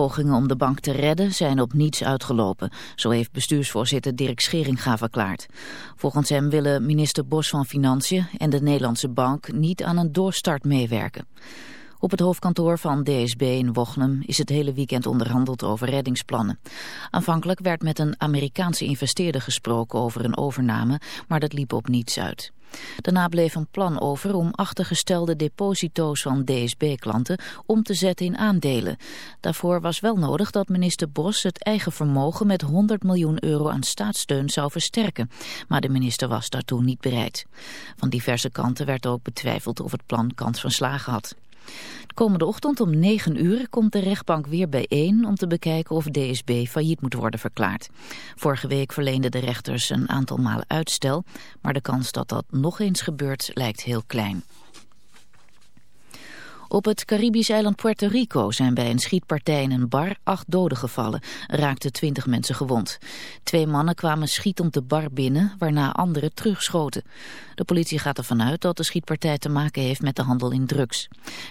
Pogingen om de bank te redden zijn op niets uitgelopen. Zo heeft bestuursvoorzitter Dirk Scheringa verklaard. Volgens hem willen minister Bos van Financiën en de Nederlandse bank niet aan een doorstart meewerken. Op het hoofdkantoor van DSB in Wochnum is het hele weekend onderhandeld over reddingsplannen. Aanvankelijk werd met een Amerikaanse investeerder gesproken over een overname, maar dat liep op niets uit. Daarna bleef een plan over om achtergestelde deposito's van DSB-klanten om te zetten in aandelen. Daarvoor was wel nodig dat minister Bos het eigen vermogen met 100 miljoen euro aan staatssteun zou versterken. Maar de minister was daartoe niet bereid. Van diverse kanten werd ook betwijfeld of het plan kans van slagen had. De komende ochtend om 9 uur komt de rechtbank weer bijeen om te bekijken of DSB failliet moet worden verklaard. Vorige week verleenden de rechters een aantal malen uitstel, maar de kans dat dat nog eens gebeurt lijkt heel klein. Op het Caribisch eiland Puerto Rico zijn bij een schietpartij in een bar acht doden gevallen, raakten twintig mensen gewond. Twee mannen kwamen schietend de bar binnen, waarna anderen terugschoten. De politie gaat ervan uit dat de schietpartij te maken heeft met de handel in drugs.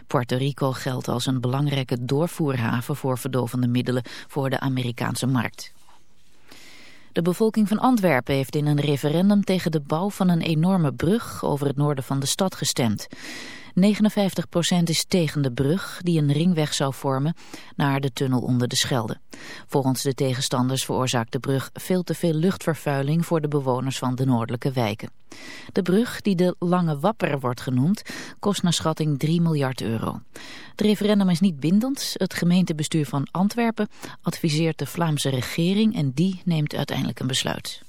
Puerto Rico geldt als een belangrijke doorvoerhaven voor verdovende middelen voor de Amerikaanse markt. De bevolking van Antwerpen heeft in een referendum tegen de bouw van een enorme brug over het noorden van de stad gestemd. 59% is tegen de brug die een ringweg zou vormen naar de tunnel onder de Schelde. Volgens de tegenstanders veroorzaakt de brug veel te veel luchtvervuiling voor de bewoners van de noordelijke wijken. De brug, die de Lange Wapper wordt genoemd, kost naar schatting 3 miljard euro. Het referendum is niet bindend. Het gemeentebestuur van Antwerpen adviseert de Vlaamse regering en die neemt uiteindelijk een besluit.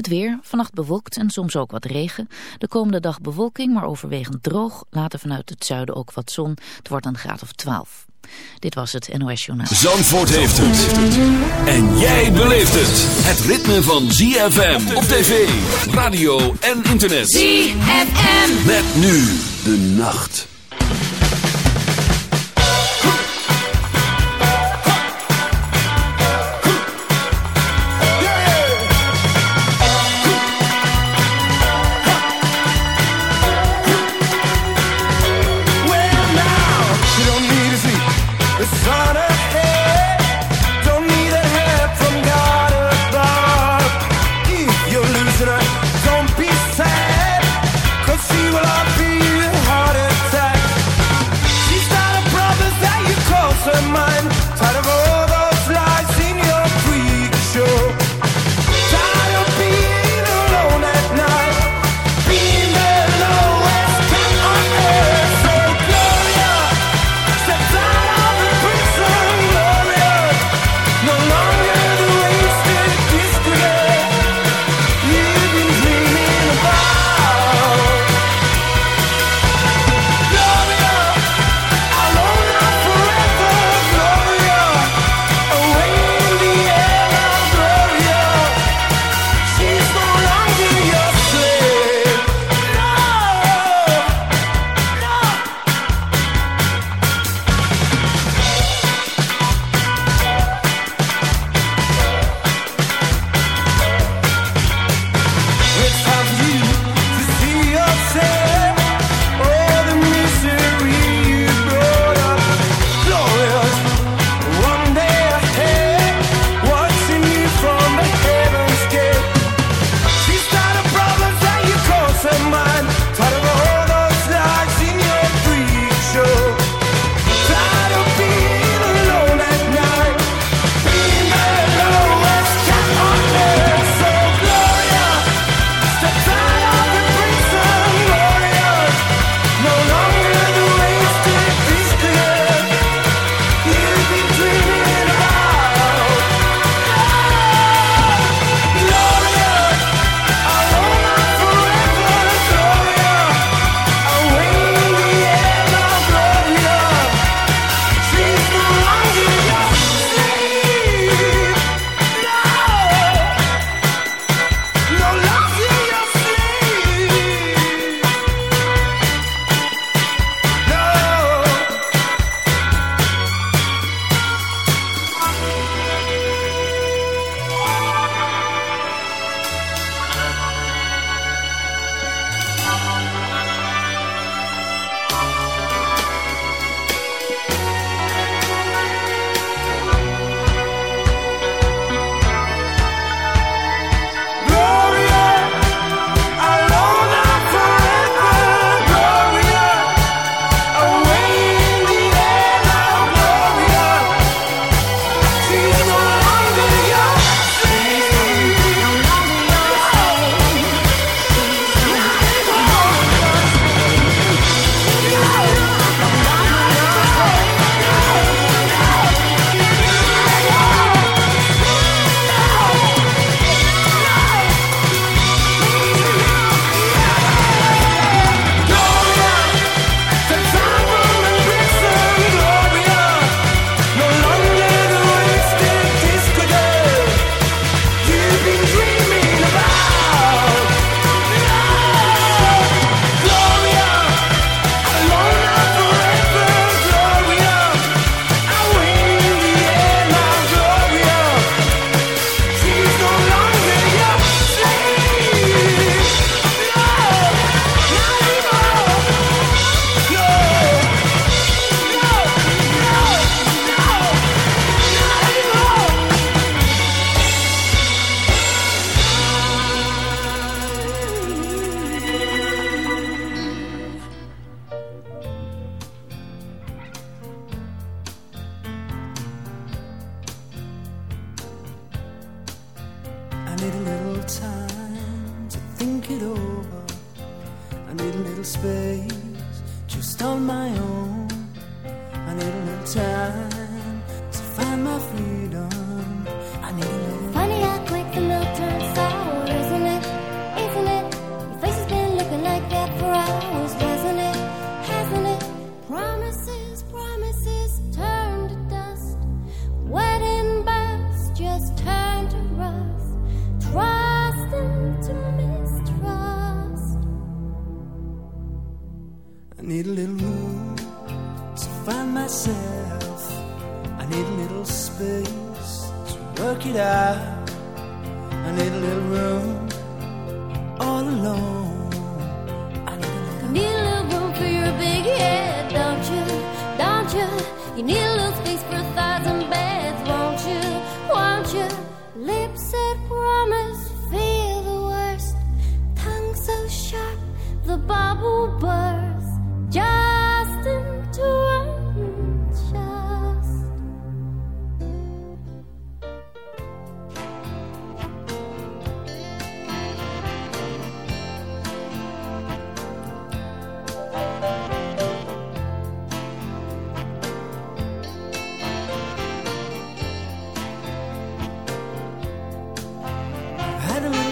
Het weer, vannacht bewolkt en soms ook wat regen. De komende dag bewolking, maar overwegend droog. Later vanuit het zuiden ook wat zon. Het wordt een graad of 12. Dit was het NOS Journaal. Zandvoort heeft het. En jij beleeft het. Het ritme van ZFM op tv, radio en internet. ZFM. Met nu de nacht.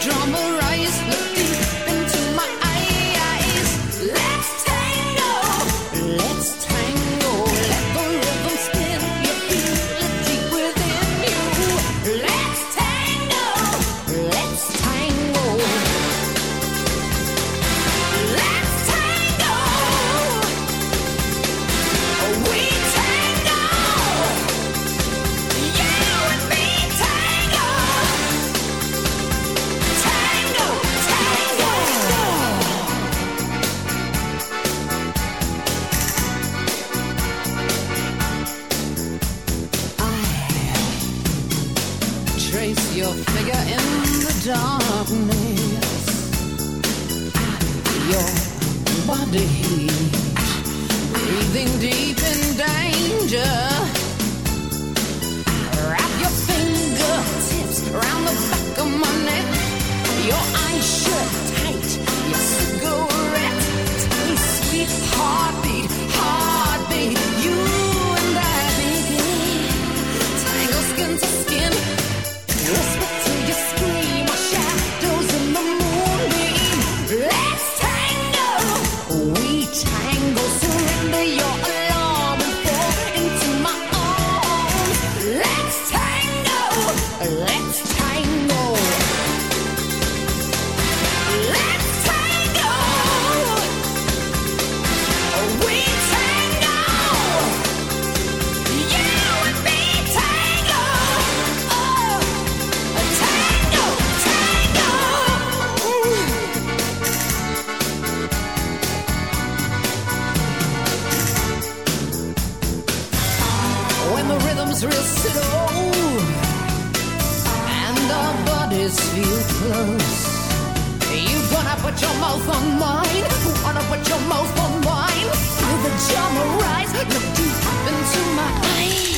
drummer this feel close? You wanna put your mouth on mine? Wanna put your mouth on mine? With a charm rise, look deep into my eyes.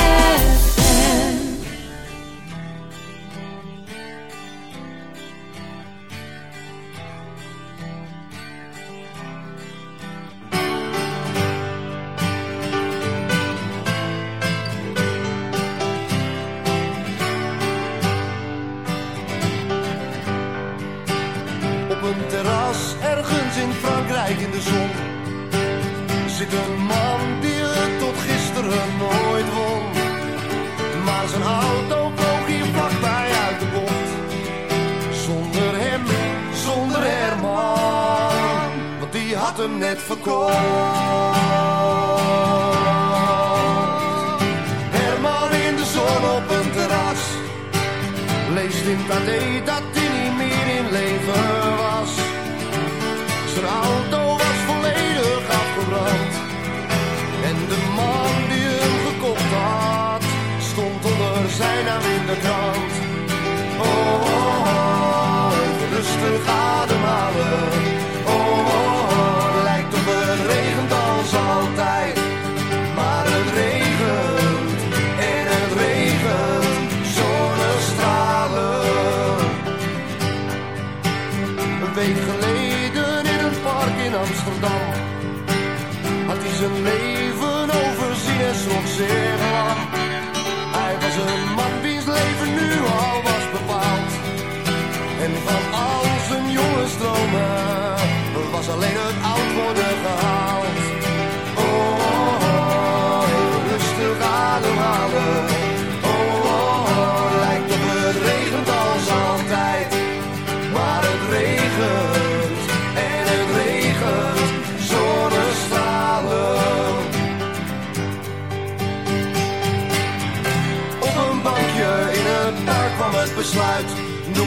vindt dat hij dat hij niet meer in leven.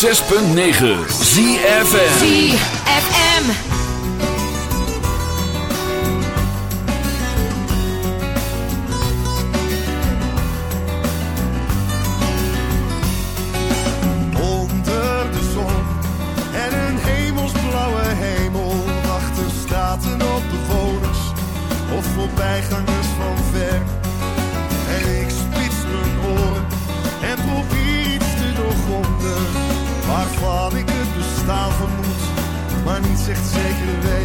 106.9 ZFM. ZFM. Onder echt zeker weet.